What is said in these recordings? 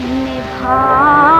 निभा।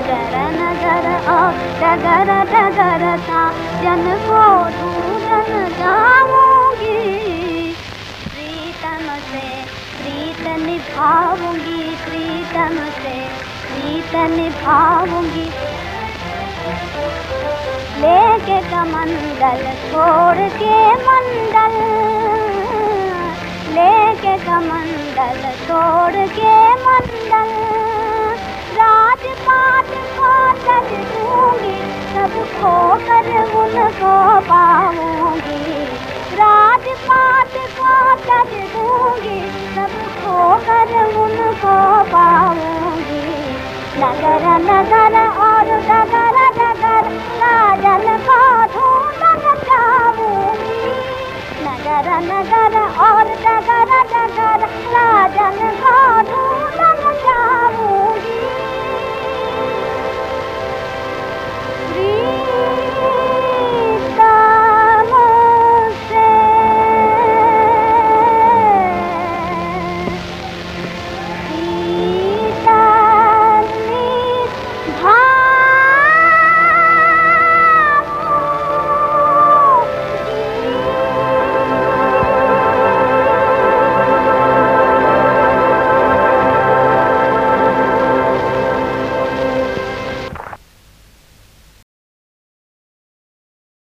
नगर नगर, ओ डगर डगर था जन को ढूंढन जाऊँगी। प्रीतम से प्रीत निभाऊँगी, प्रीतम से प्रीत निभाऊँगी। लेके कमंडल छोड़ के मंडल लेके कमंडल तोड़ के मंडल राजपाट को तज दूँगी, सब खो कर उनको पाऊँगी। राजपाट को तज दूँगी, सब खो कर उनको पाऊँगी। नगर नगर और डगर डगर राजन को ढूंढ जाऊँगी। नगर नगर और डगर डगर राजन को